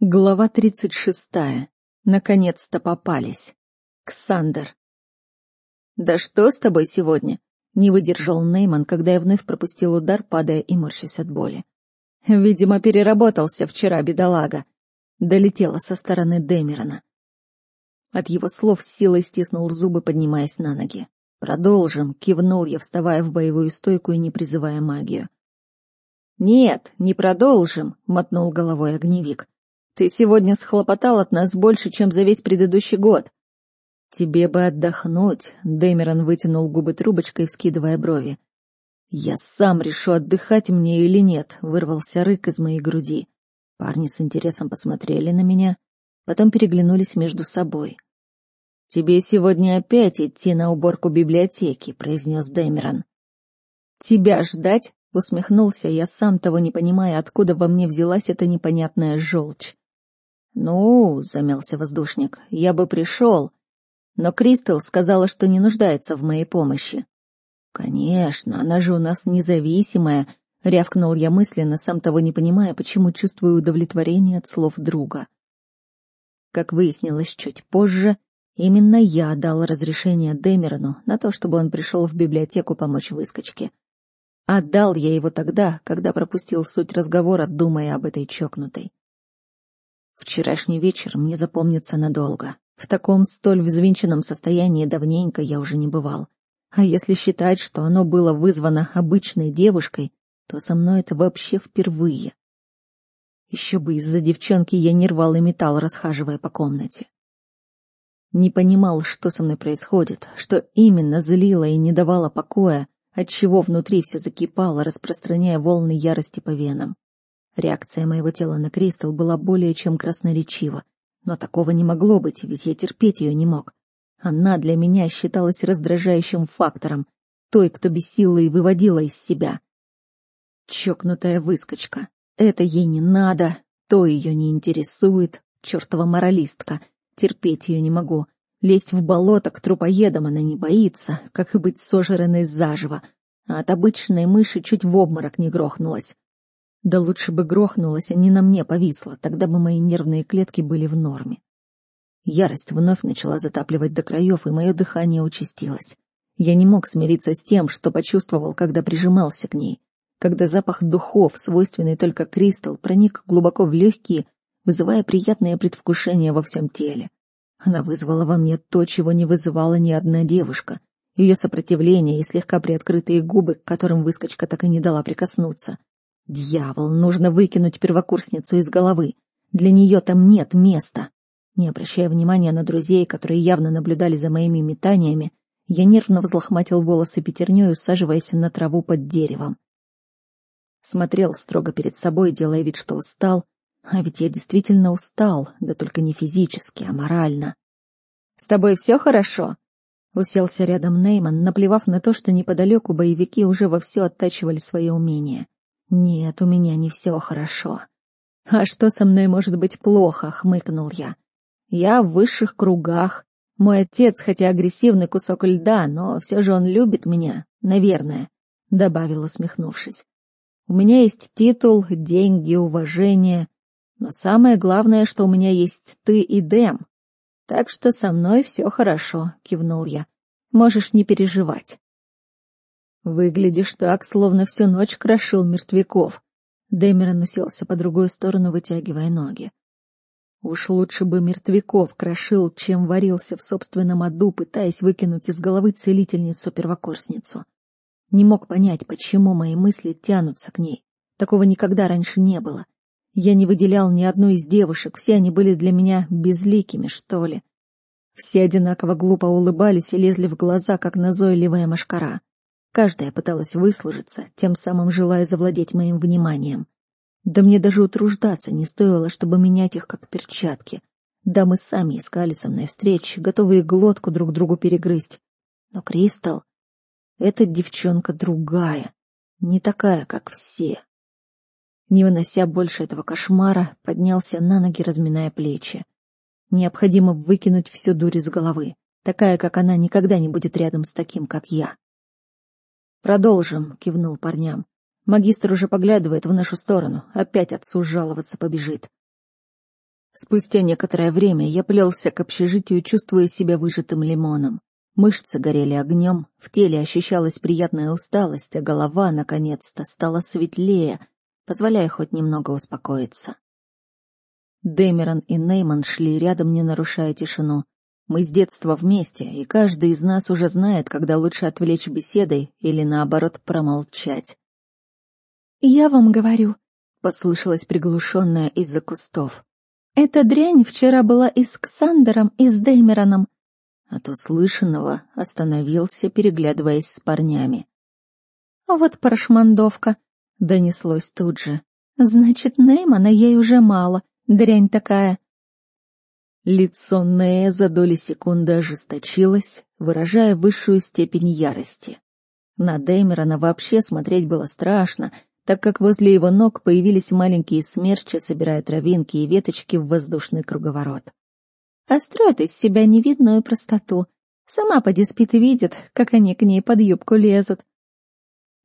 Глава тридцать шестая. Наконец-то попались. Ксандер. «Да что с тобой сегодня?» — не выдержал Нейман, когда я вновь пропустил удар, падая и морщась от боли. «Видимо, переработался вчера, бедолага». Долетела со стороны Дэмерона. От его слов силой стиснул зубы, поднимаясь на ноги. «Продолжим», — кивнул я, вставая в боевую стойку и не призывая магию. «Нет, не продолжим», — мотнул головой огневик. Ты сегодня схлопотал от нас больше, чем за весь предыдущий год. Тебе бы отдохнуть, Дэмерон вытянул губы трубочкой, вскидывая брови. Я сам решу, отдыхать мне или нет, вырвался рык из моей груди. Парни с интересом посмотрели на меня, потом переглянулись между собой. «Тебе сегодня опять идти на уборку библиотеки», — произнес Дэмерон. «Тебя ждать?» — усмехнулся я, сам того не понимая, откуда во мне взялась эта непонятная желчь. «Ну, — замялся воздушник, — я бы пришел, но Кристал сказала, что не нуждается в моей помощи». «Конечно, она же у нас независимая», — рявкнул я мысленно, сам того не понимая, почему чувствую удовлетворение от слов друга. Как выяснилось чуть позже, именно я дал разрешение Дэмерону на то, чтобы он пришел в библиотеку помочь выскочке. Отдал я его тогда, когда пропустил суть разговора, думая об этой чокнутой. Вчерашний вечер мне запомнится надолго. В таком столь взвинченном состоянии давненько я уже не бывал. А если считать, что оно было вызвано обычной девушкой, то со мной это вообще впервые. Еще бы из-за девчонки я не рвал и металл, расхаживая по комнате. Не понимал, что со мной происходит, что именно злило и не давало покоя, отчего внутри все закипало, распространяя волны ярости по венам. Реакция моего тела на Кристал была более чем красноречива. Но такого не могло быть, ведь я терпеть ее не мог. Она для меня считалась раздражающим фактором, той, кто бесила и выводила из себя. Чокнутая выскочка. Это ей не надо, то ее не интересует. Чертова моралистка. Терпеть ее не могу. Лезть в болото к трупоедам она не боится, как и быть сожранной заживо. А от обычной мыши чуть в обморок не грохнулась. Да лучше бы грохнулась, а не на мне повисла, тогда бы мои нервные клетки были в норме. Ярость вновь начала затапливать до краев, и мое дыхание участилось. Я не мог смириться с тем, что почувствовал, когда прижимался к ней, когда запах духов, свойственный только Кристал, проник глубоко в легкие, вызывая приятное предвкушение во всем теле. Она вызвала во мне то, чего не вызывала ни одна девушка. Ее сопротивление и слегка приоткрытые губы, к которым выскочка так и не дала прикоснуться. Дьявол, нужно выкинуть первокурсницу из головы. Для нее там нет места. Не обращая внимания на друзей, которые явно наблюдали за моими метаниями, я нервно взлохматил волосы пятерней, усаживаясь на траву под деревом. Смотрел строго перед собой, делая вид, что устал. А ведь я действительно устал, да только не физически, а морально. «С тобой все хорошо?» Уселся рядом Нейман, наплевав на то, что неподалеку боевики уже вовсю оттачивали свои умения. «Нет, у меня не все хорошо». «А что со мной может быть плохо?» — хмыкнул я. «Я в высших кругах. Мой отец, хотя агрессивный кусок льда, но все же он любит меня, наверное», — добавил, усмехнувшись. «У меня есть титул, деньги, уважение, но самое главное, что у меня есть ты и Дэм. Так что со мной все хорошо», — кивнул я. «Можешь не переживать». Выглядишь так, словно всю ночь крошил мертвяков. Дэмерон уселся по другую сторону, вытягивая ноги. Уж лучше бы мертвяков крошил, чем варился в собственном аду, пытаясь выкинуть из головы целительницу-первокурсницу. Не мог понять, почему мои мысли тянутся к ней. Такого никогда раньше не было. Я не выделял ни одну из девушек, все они были для меня безликими, что ли. Все одинаково глупо улыбались и лезли в глаза, как назойливая мошкара. Каждая пыталась выслужиться, тем самым желая завладеть моим вниманием. Да мне даже утруждаться не стоило, чтобы менять их как перчатки. Да мы сами искали со мной встреч, готовые глотку друг другу перегрызть. Но Кристал... Эта девчонка другая, не такая, как все. Не вынося больше этого кошмара, поднялся на ноги, разминая плечи. Необходимо выкинуть всю дурь из головы. Такая, как она, никогда не будет рядом с таким, как я. «Продолжим», — кивнул парням. «Магистр уже поглядывает в нашу сторону. Опять отцу жаловаться побежит». Спустя некоторое время я плелся к общежитию, чувствуя себя выжатым лимоном. Мышцы горели огнем, в теле ощущалась приятная усталость, а голова, наконец-то, стала светлее, позволяя хоть немного успокоиться. Дэмерон и Нейман шли рядом, не нарушая тишину. Мы с детства вместе, и каждый из нас уже знает, когда лучше отвлечь беседой или, наоборот, промолчать. «Я вам говорю», — послышалось приглушенное из-за кустов. «Эта дрянь вчера была и с Ксандером, и с Дэмероном. От услышанного остановился, переглядываясь с парнями. «Вот прошмандовка!» — донеслось тут же. «Значит, Неймана ей уже мало, дрянь такая!» Лицо Нея за доли секунды ожесточилось, выражая высшую степень ярости. На Деймерона вообще смотреть было страшно, так как возле его ног появились маленькие смерчи, собирая травинки и веточки в воздушный круговорот а из себя невидную простоту. Сама поди спит и видит, как они к ней под юбку лезут.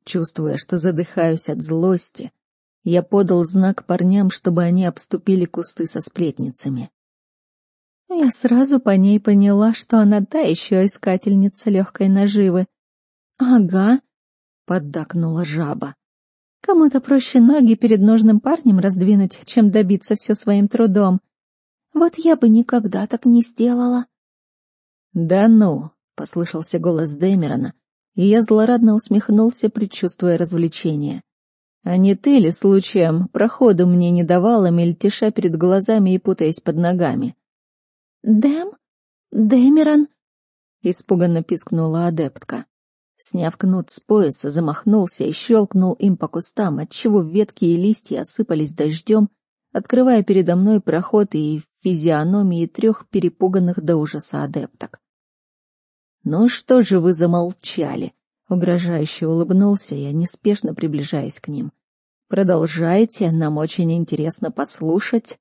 Чувствуя, что задыхаюсь от злости, я подал знак парням, чтобы они обступили кусты со сплетницами. Я сразу по ней поняла, что она та еще искательница легкой наживы. «Ага», — поддакнула жаба. «Кому-то проще ноги перед нужным парнем раздвинуть, чем добиться все своим трудом. Вот я бы никогда так не сделала. Да ну, послышался голос Дэмерона, и я злорадно усмехнулся, предчувствуя развлечение. А не ты ли случаем проходу мне не давала, мельтеша перед глазами и путаясь под ногами? Дэм? Дэмерон? Испуганно пискнула адептка. Сняв кнут с пояса, замахнулся и щелкнул им по кустам, отчего ветки и листья осыпались дождем, открывая передо мной проход и физиономии трех перепуганных до ужаса адепток. «Ну что же вы замолчали?» — угрожающе улыбнулся я, неспешно приближаясь к ним. «Продолжайте, нам очень интересно послушать».